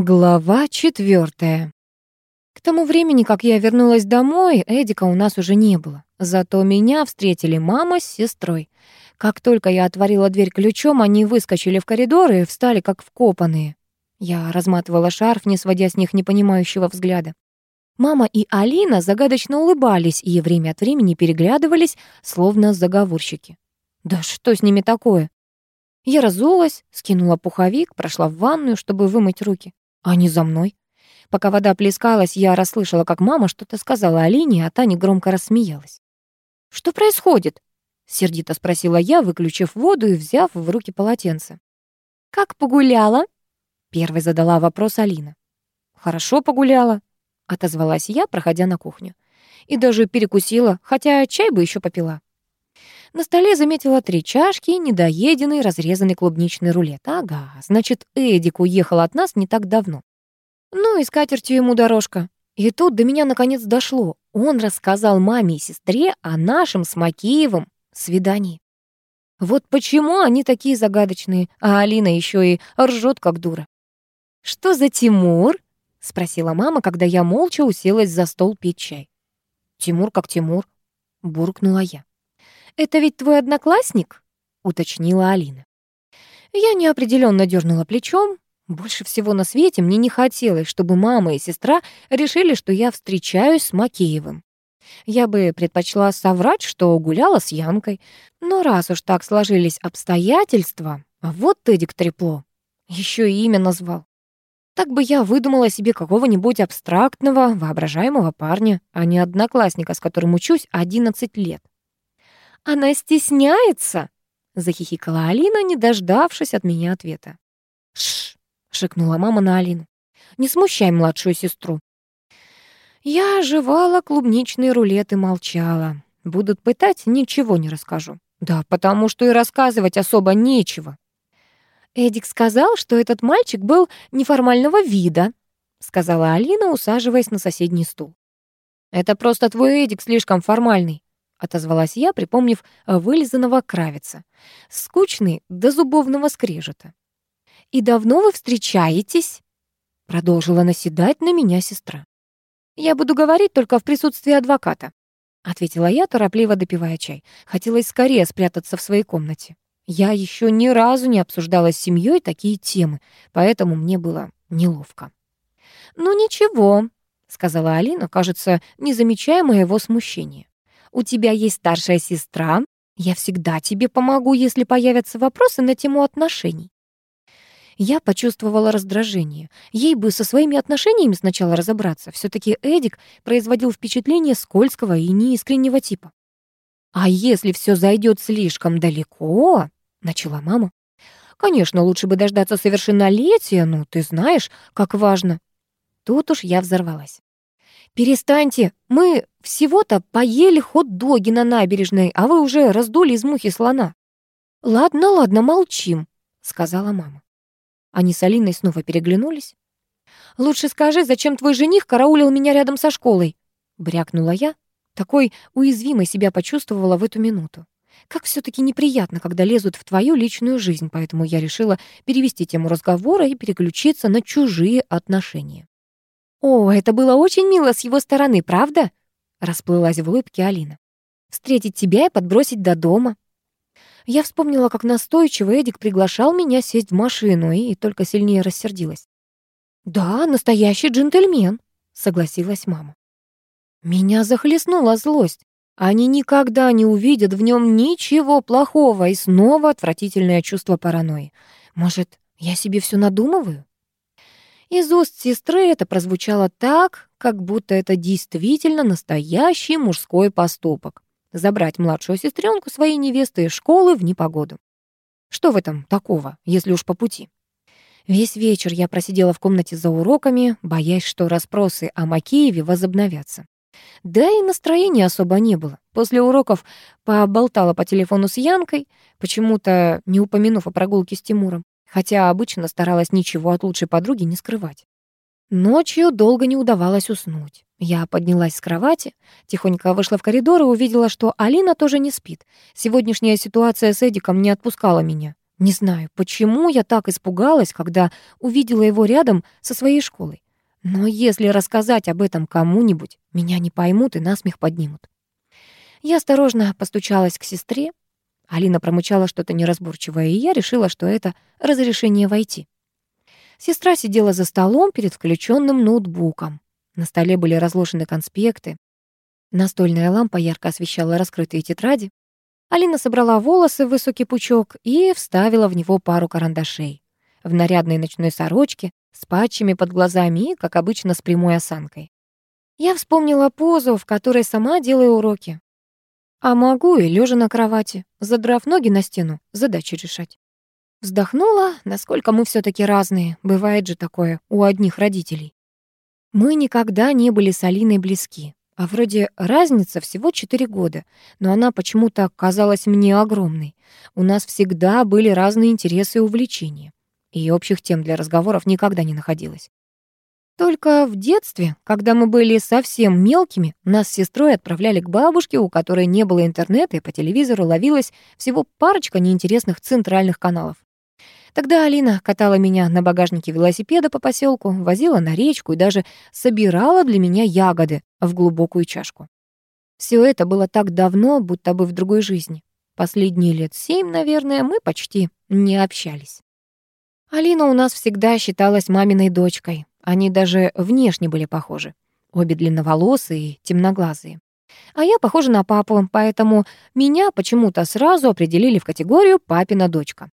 Глава четвертая. К тому времени, как я вернулась домой, Эдика у нас уже не было. Зато меня встретили мама с сестрой. Как только я отворила дверь ключом, они выскочили в коридор и встали как вкопанные. Я разматывала шарф, не сводя с них непонимающего взгляда. Мама и Алина загадочно улыбались и время от времени переглядывались, словно заговорщики. Да что с ними такое? Я разулась, скинула пуховик, прошла в ванную, чтобы вымыть руки. Они за мной. Пока вода плескалась, я расслышала, как мама что-то сказала Алине, а Таня громко рассмеялась. «Что происходит?» — сердито спросила я, выключив воду и взяв в руки полотенце. «Как погуляла?» — первой задала вопрос Алина. «Хорошо погуляла», — отозвалась я, проходя на кухню. И даже перекусила, хотя чай бы еще попила. На столе заметила три чашки и недоеденный разрезанный клубничный рулет. Ага, значит, Эдик уехал от нас не так давно. Ну и скатертью ему дорожка. И тут до меня наконец дошло. Он рассказал маме и сестре о нашем с Макеевым свидании. Вот почему они такие загадочные, а Алина еще и ржет как дура. «Что за Тимур?» — спросила мама, когда я молча уселась за стол пить чай. «Тимур как Тимур», — буркнула я. «Это ведь твой одноклассник?» — уточнила Алина. Я неопределенно дернула плечом. Больше всего на свете мне не хотелось, чтобы мама и сестра решили, что я встречаюсь с Макеевым. Я бы предпочла соврать, что гуляла с Янкой. Но раз уж так сложились обстоятельства, вот Эдик трепло. Еще и имя назвал. Так бы я выдумала себе какого-нибудь абстрактного, воображаемого парня, а не одноклассника, с которым учусь 11 лет. «Она стесняется?» — захихикала Алина, не дождавшись от меня ответа. «Шш!» — шикнула мама на Алину. «Не смущай младшую сестру». Я оживала клубничный рулет и молчала. Будут пытать, ничего не расскажу. Да, потому что и рассказывать особо нечего. Эдик сказал, что этот мальчик был неформального вида, сказала Алина, усаживаясь на соседний стул. Это просто твой Эдик слишком формальный отозвалась я, припомнив вылизанного кравица. Скучный до зубовного скрежета. «И давно вы встречаетесь?» Продолжила наседать на меня сестра. «Я буду говорить только в присутствии адвоката», ответила я, торопливо допивая чай. Хотелось скорее спрятаться в своей комнате. Я еще ни разу не обсуждала с семьей такие темы, поэтому мне было неловко. «Ну ничего», — сказала Алина, кажется, не замечая моего смущения. У тебя есть старшая сестра. Я всегда тебе помогу, если появятся вопросы на тему отношений». Я почувствовала раздражение. Ей бы со своими отношениями сначала разобраться. все таки Эдик производил впечатление скользкого и неискреннего типа. «А если все зайдет слишком далеко?» — начала мама. «Конечно, лучше бы дождаться совершеннолетия, но ты знаешь, как важно». Тут уж я взорвалась. «Перестаньте, мы всего-то поели хот-доги на набережной, а вы уже раздули из мухи слона». «Ладно, ладно, молчим», — сказала мама. Они с Алиной снова переглянулись. «Лучше скажи, зачем твой жених караулил меня рядом со школой?» — брякнула я. Такой уязвимой себя почувствовала в эту минуту. Как все таки неприятно, когда лезут в твою личную жизнь, поэтому я решила перевести тему разговора и переключиться на чужие отношения. «О, это было очень мило с его стороны, правда?» Расплылась в улыбке Алина. «Встретить тебя и подбросить до дома». Я вспомнила, как настойчиво Эдик приглашал меня сесть в машину и только сильнее рассердилась. «Да, настоящий джентльмен», — согласилась мама. Меня захлестнула злость. Они никогда не увидят в нем ничего плохого и снова отвратительное чувство паранойи. Может, я себе все надумываю? Из уст сестры это прозвучало так, как будто это действительно настоящий мужской поступок — забрать младшую сестренку своей невесты из школы в непогоду. Что в этом такого, если уж по пути? Весь вечер я просидела в комнате за уроками, боясь, что расспросы о Макееве возобновятся. Да и настроения особо не было. После уроков поболтала по телефону с Янкой, почему-то не упомянув о прогулке с Тимуром хотя обычно старалась ничего от лучшей подруги не скрывать. Ночью долго не удавалось уснуть. Я поднялась с кровати, тихонько вышла в коридор и увидела, что Алина тоже не спит. Сегодняшняя ситуация с Эдиком не отпускала меня. Не знаю, почему я так испугалась, когда увидела его рядом со своей школой. Но если рассказать об этом кому-нибудь, меня не поймут и насмех поднимут. Я осторожно постучалась к сестре. Алина промычала что-то неразборчивое, и я решила, что это разрешение войти. Сестра сидела за столом перед включенным ноутбуком. На столе были разложены конспекты. Настольная лампа ярко освещала раскрытые тетради. Алина собрала волосы в высокий пучок и вставила в него пару карандашей. В нарядной ночной сорочке, с патчами под глазами и, как обычно, с прямой осанкой. Я вспомнила позу, в которой сама делаю уроки. А могу и лежа на кровати, задрав ноги на стену, задачи решать. Вздохнула, насколько мы все таки разные, бывает же такое у одних родителей. Мы никогда не были с Алиной близки. А вроде разница всего 4 года, но она почему-то казалась мне огромной. У нас всегда были разные интересы и увлечения. И общих тем для разговоров никогда не находилось. Только в детстве, когда мы были совсем мелкими, нас с сестрой отправляли к бабушке, у которой не было интернета, и по телевизору ловилась всего парочка неинтересных центральных каналов. Тогда Алина катала меня на багажнике велосипеда по поселку, возила на речку и даже собирала для меня ягоды в глубокую чашку. Все это было так давно, будто бы в другой жизни. Последние лет семь, наверное, мы почти не общались. Алина у нас всегда считалась маминой дочкой. Они даже внешне были похожи. Обе длинноволосые и темноглазые. А я похожа на папу, поэтому меня почему-то сразу определили в категорию «папина дочка».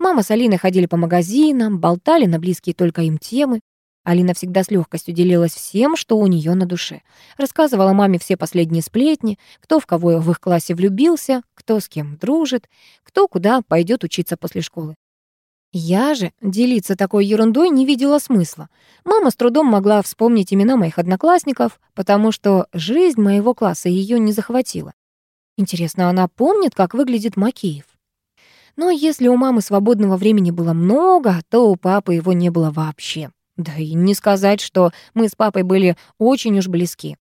Мама с Алиной ходили по магазинам, болтали на близкие только им темы. Алина всегда с легкостью делилась всем, что у нее на душе. Рассказывала маме все последние сплетни, кто в кого в их классе влюбился, кто с кем дружит, кто куда пойдет учиться после школы. Я же делиться такой ерундой не видела смысла. Мама с трудом могла вспомнить имена моих одноклассников, потому что жизнь моего класса ее не захватила. Интересно, она помнит, как выглядит Макеев? Но если у мамы свободного времени было много, то у папы его не было вообще. Да и не сказать, что мы с папой были очень уж близки.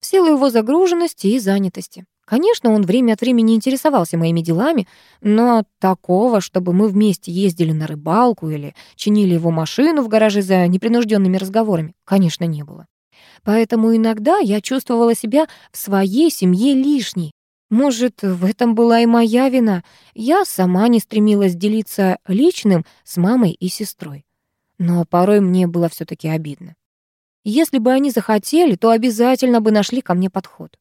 В силу его загруженности и занятости. Конечно, он время от времени интересовался моими делами, но такого, чтобы мы вместе ездили на рыбалку или чинили его машину в гараже за непринужденными разговорами, конечно, не было. Поэтому иногда я чувствовала себя в своей семье лишней, может, в этом была и моя вина. Я сама не стремилась делиться личным с мамой и сестрой. Но порой мне было все таки обидно. Если бы они захотели, то обязательно бы нашли ко мне подход.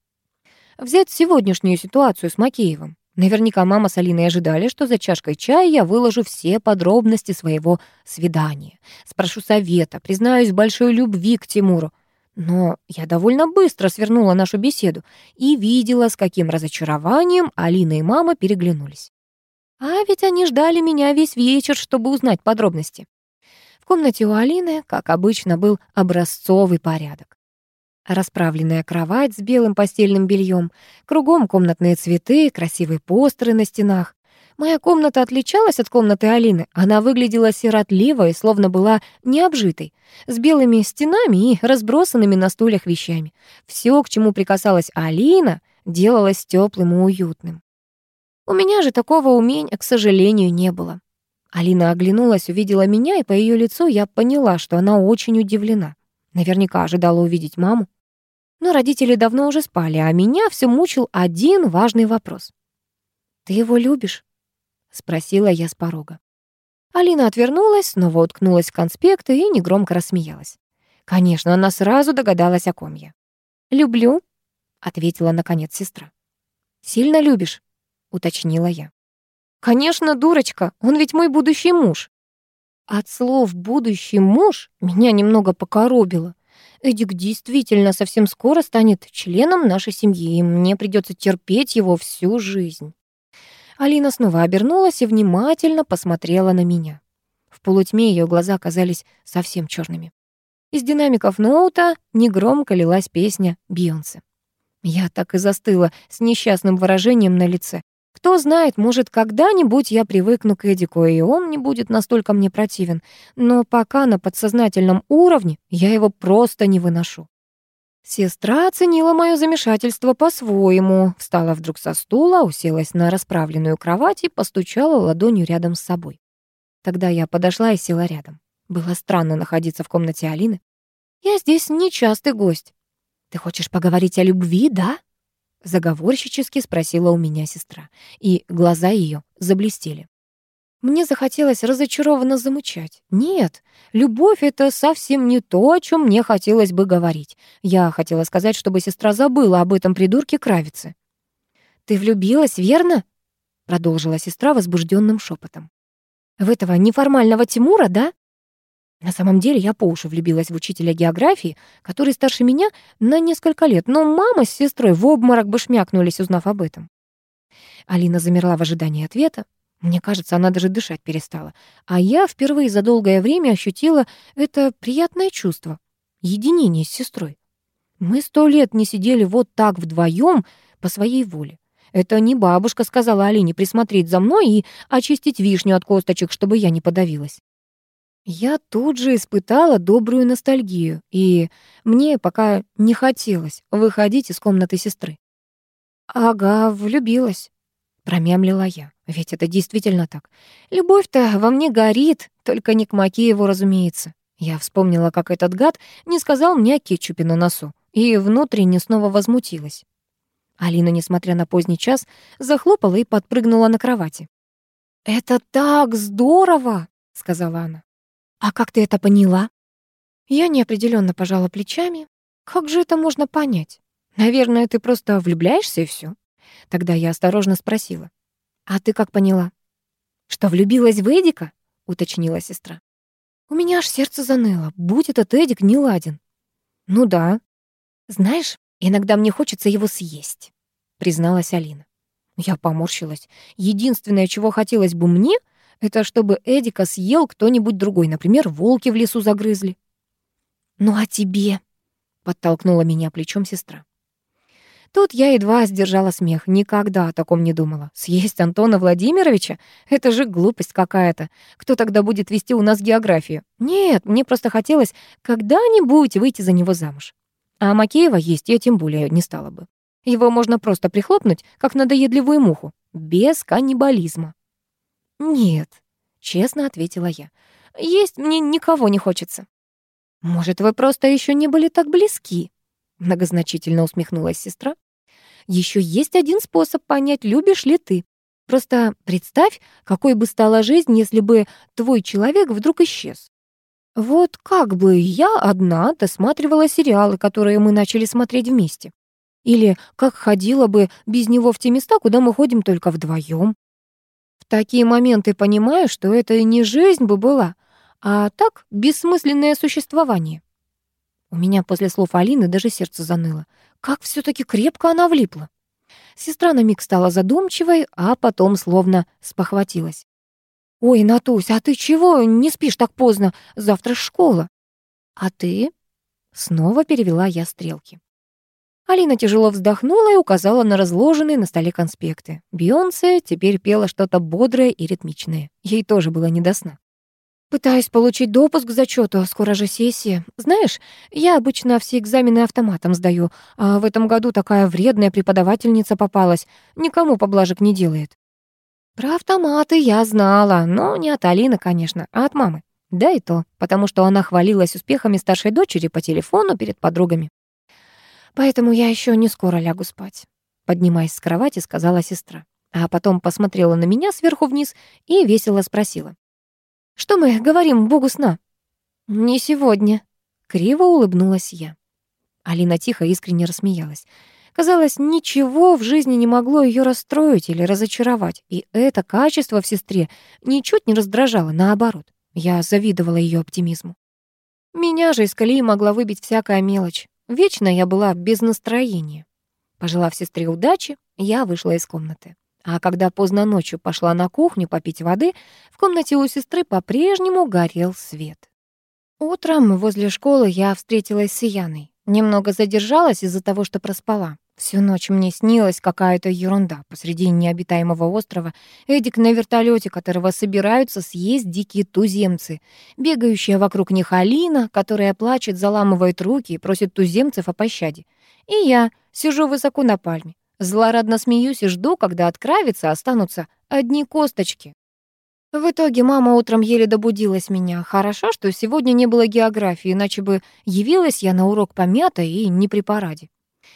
Взять сегодняшнюю ситуацию с Макеевым. Наверняка мама с Алиной ожидали, что за чашкой чая я выложу все подробности своего свидания. Спрошу совета, признаюсь большой любви к Тимуру. Но я довольно быстро свернула нашу беседу и видела, с каким разочарованием Алина и мама переглянулись. А ведь они ждали меня весь вечер, чтобы узнать подробности. В комнате у Алины, как обычно, был образцовый порядок. Расправленная кровать с белым постельным бельем, кругом комнатные цветы, красивые постеры на стенах, Моя комната отличалась от комнаты Алины. Она выглядела сиротливо и словно была необжитой, с белыми стенами и разбросанными на стульях вещами. Все, к чему прикасалась Алина, делалось теплым и уютным. У меня же такого умения, к сожалению, не было. Алина оглянулась, увидела меня, и по ее лицу я поняла, что она очень удивлена. Наверняка ожидала увидеть маму. Но родители давно уже спали, а меня все мучил один важный вопрос. «Ты его любишь?» — спросила я с порога. Алина отвернулась, снова уткнулась в конспекты и негромко рассмеялась. Конечно, она сразу догадалась, о ком я. «Люблю», — ответила наконец сестра. «Сильно любишь?» — уточнила я. «Конечно, дурочка, он ведь мой будущий муж». От слов «будущий муж» меня немного покоробило. Эдик действительно совсем скоро станет членом нашей семьи, и мне придется терпеть его всю жизнь. Алина снова обернулась и внимательно посмотрела на меня. В полутьме ее глаза казались совсем черными. Из динамиков ноута негромко лилась песня Бейонсе. Я так и застыла с несчастным выражением на лице. Кто знает, может, когда-нибудь я привыкну к Эдику, и он не будет настолько мне противен. Но пока на подсознательном уровне я его просто не выношу. Сестра оценила мое замешательство по-своему, встала вдруг со стула, уселась на расправленную кровать и постучала ладонью рядом с собой. Тогда я подошла и села рядом. Было странно находиться в комнате Алины. «Я здесь нечастый гость. Ты хочешь поговорить о любви, да?» Заговорщически спросила у меня сестра, и глаза ее заблестели. Мне захотелось разочарованно замычать. Нет, любовь — это совсем не то, о чем мне хотелось бы говорить. Я хотела сказать, чтобы сестра забыла об этом придурке Кравице. «Ты влюбилась, верно?» — продолжила сестра возбужденным шепотом. «В этого неформального Тимура, да?» На самом деле я по уши влюбилась в учителя географии, который старше меня на несколько лет, но мама с сестрой в обморок бы шмякнулись, узнав об этом. Алина замерла в ожидании ответа. Мне кажется, она даже дышать перестала. А я впервые за долгое время ощутила это приятное чувство — единение с сестрой. Мы сто лет не сидели вот так вдвоем по своей воле. Это не бабушка сказала Алине присмотреть за мной и очистить вишню от косточек, чтобы я не подавилась. Я тут же испытала добрую ностальгию, и мне пока не хотелось выходить из комнаты сестры. «Ага, влюбилась», — промямлила я. Ведь это действительно так. Любовь-то во мне горит, только не к Макееву, разумеется. Я вспомнила, как этот гад не сказал мне о кетчупе на носу, и внутренне снова возмутилась. Алина, несмотря на поздний час, захлопала и подпрыгнула на кровати. «Это так здорово!» — сказала она. «А как ты это поняла?» Я неопределенно пожала плечами. «Как же это можно понять? Наверное, ты просто влюбляешься и все. Тогда я осторожно спросила. «А ты как поняла?» «Что, влюбилась в Эдика?» — уточнила сестра. «У меня аж сердце заныло. Будь этот Эдик не ладен». «Ну да». «Знаешь, иногда мне хочется его съесть», — призналась Алина. Я поморщилась. Единственное, чего хотелось бы мне, это чтобы Эдика съел кто-нибудь другой, например, волки в лесу загрызли. «Ну а тебе?» — подтолкнула меня плечом сестра. Тут я едва сдержала смех. Никогда о таком не думала. Съесть Антона Владимировича? Это же глупость какая-то. Кто тогда будет вести у нас географию? Нет, мне просто хотелось когда-нибудь выйти за него замуж. А Макеева есть я тем более не стала бы. Его можно просто прихлопнуть, как надоедливую муху. Без каннибализма. «Нет», — честно ответила я. «Есть мне никого не хочется». «Может, вы просто еще не были так близки?» Многозначительно усмехнулась сестра. Еще есть один способ понять, любишь ли ты. Просто представь, какой бы стала жизнь, если бы твой человек вдруг исчез. Вот как бы я одна досматривала сериалы, которые мы начали смотреть вместе. Или как ходила бы без него в те места, куда мы ходим только вдвоем. В такие моменты понимаю, что это не жизнь бы была, а так бессмысленное существование. У меня после слов Алины даже сердце заныло. Как все таки крепко она влипла. Сестра на миг стала задумчивой, а потом словно спохватилась. «Ой, Натусь, а ты чего не спишь так поздно? Завтра школа». «А ты?» Снова перевела я стрелки. Алина тяжело вздохнула и указала на разложенные на столе конспекты. Бейонсе теперь пела что-то бодрое и ритмичное. Ей тоже было не до сна. Пытаюсь получить допуск к зачету, а скоро же сессия. Знаешь, я обычно все экзамены автоматом сдаю, а в этом году такая вредная преподавательница попалась, никому поблажек не делает. Про автоматы я знала, но не от Алины, конечно, а от мамы. Да и то, потому что она хвалилась успехами старшей дочери по телефону перед подругами. Поэтому я еще не скоро лягу спать, поднимаясь с кровати, сказала сестра. А потом посмотрела на меня сверху вниз и весело спросила. Что мы говорим богу сна?» «Не сегодня», — криво улыбнулась я. Алина тихо искренне рассмеялась. Казалось, ничего в жизни не могло ее расстроить или разочаровать, и это качество в сестре ничуть не раздражало, наоборот. Я завидовала ее оптимизму. Меня же из колеи могла выбить всякая мелочь. Вечно я была без настроения. Пожелав сестре удачи, я вышла из комнаты. А когда поздно ночью пошла на кухню попить воды, в комнате у сестры по-прежнему горел свет. Утром возле школы я встретилась с Яной. Немного задержалась из-за того, что проспала. Всю ночь мне снилась какая-то ерунда. Посреди необитаемого острова Эдик на вертолете, которого собираются съесть дикие туземцы. Бегающая вокруг них Алина, которая плачет, заламывает руки и просит туземцев о пощаде. И я сижу высоко на пальме. Злорадно смеюсь и жду, когда от кравицы останутся одни косточки. В итоге мама утром еле добудилась меня. Хорошо, что сегодня не было географии, иначе бы явилась я на урок помята и не при параде.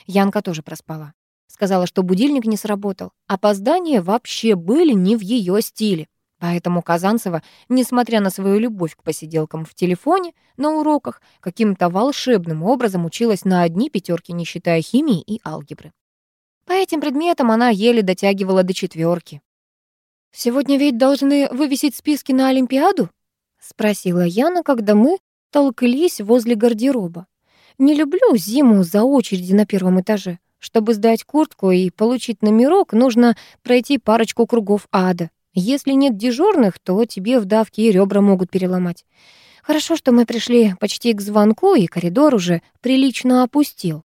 Янка тоже проспала. Сказала, что будильник не сработал. Опоздания вообще были не в ее стиле. Поэтому Казанцева, несмотря на свою любовь к посиделкам в телефоне, на уроках, каким-то волшебным образом училась на одни пятерки, не считая химии и алгебры. По этим предметам она еле дотягивала до четверки. «Сегодня ведь должны вывесить списки на Олимпиаду?» — спросила Яна, когда мы толклись возле гардероба. Не люблю зиму за очереди на первом этаже. Чтобы сдать куртку и получить номерок, нужно пройти парочку кругов ада. Если нет дежурных, то тебе в давке и ребра могут переломать. Хорошо, что мы пришли почти к звонку, и коридор уже прилично опустил.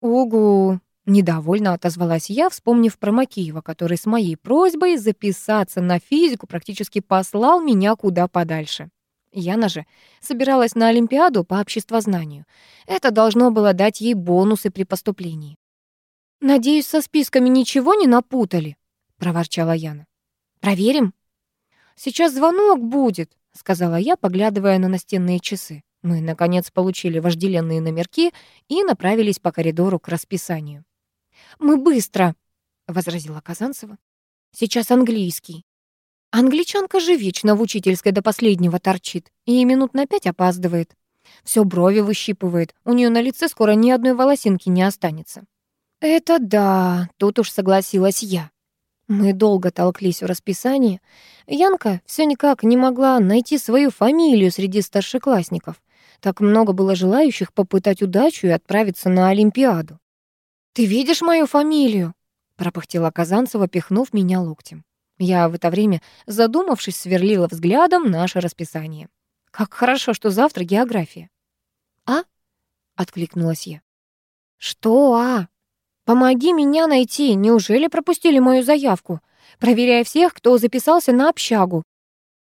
«Угу», — недовольно отозвалась я, вспомнив про Макиева, который с моей просьбой записаться на физику практически послал меня куда подальше. Яна же собиралась на Олимпиаду по обществознанию. Это должно было дать ей бонусы при поступлении. «Надеюсь, со списками ничего не напутали?» — проворчала Яна. «Проверим?» «Сейчас звонок будет», — сказала я, поглядывая на настенные часы. Мы, наконец, получили вожделенные номерки и направились по коридору к расписанию. «Мы быстро», — возразила Казанцева. «Сейчас английский». Англичанка же вечно в учительской до последнего торчит и минут на пять опаздывает. Все брови выщипывает, у нее на лице скоро ни одной волосинки не останется. Это да, тут уж согласилась я. Мы долго толклись в расписании. Янка все никак не могла найти свою фамилию среди старшеклассников. Так много было желающих попытать удачу и отправиться на Олимпиаду. «Ты видишь мою фамилию?» — пропыхтела Казанцева, пихнув меня локтем. Я в это время, задумавшись, сверлила взглядом наше расписание. Как хорошо, что завтра география. «А?» — откликнулась я. «Что «а»? Помоги меня найти. Неужели пропустили мою заявку? Проверяя всех, кто записался на общагу.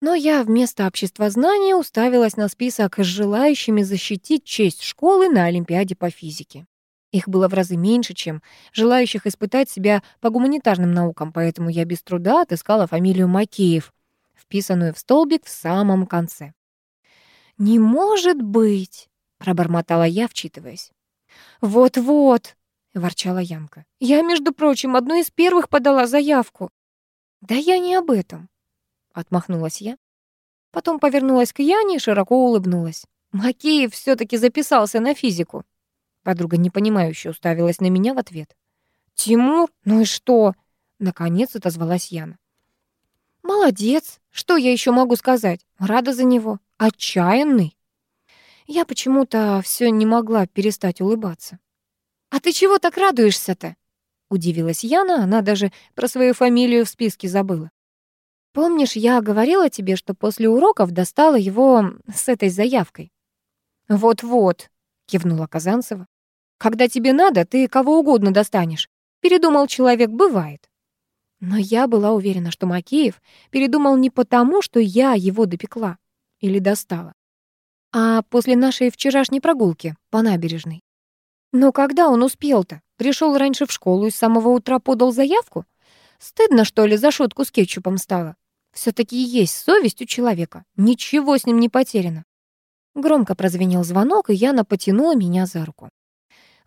Но я вместо общества знания уставилась на список с желающими защитить честь школы на Олимпиаде по физике. Их было в разы меньше, чем желающих испытать себя по гуманитарным наукам, поэтому я без труда отыскала фамилию Макеев, вписанную в столбик в самом конце. «Не может быть!» — пробормотала я, вчитываясь. «Вот-вот!» — ворчала Янка. «Я, между прочим, одной из первых подала заявку». «Да я не об этом», — отмахнулась я. Потом повернулась к Яне и широко улыбнулась. Макеев все таки записался на физику. Подруга непонимающе уставилась на меня в ответ. «Тимур? Ну и что?» Наконец отозвалась Яна. «Молодец. Что я еще могу сказать? Рада за него. Отчаянный». Я почему-то все не могла перестать улыбаться. «А ты чего так радуешься-то?» Удивилась Яна, она даже про свою фамилию в списке забыла. «Помнишь, я говорила тебе, что после уроков достала его с этой заявкой?» «Вот-вот», — кивнула Казанцева. Когда тебе надо, ты кого угодно достанешь. Передумал человек, бывает. Но я была уверена, что Макеев передумал не потому, что я его допекла или достала, а после нашей вчерашней прогулки по набережной. Но когда он успел-то? Пришел раньше в школу и с самого утра подал заявку? Стыдно, что ли, за шутку с кетчупом стало? все таки есть совесть у человека. Ничего с ним не потеряно. Громко прозвенел звонок, и Яна потянула меня за руку.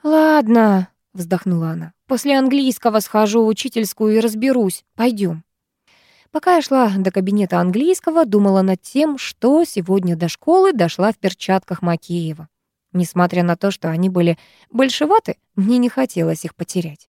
«Ладно», — вздохнула она, — «после английского схожу в учительскую и разберусь. Пойдем». Пока я шла до кабинета английского, думала над тем, что сегодня до школы дошла в перчатках Макеева. Несмотря на то, что они были большеваты, мне не хотелось их потерять.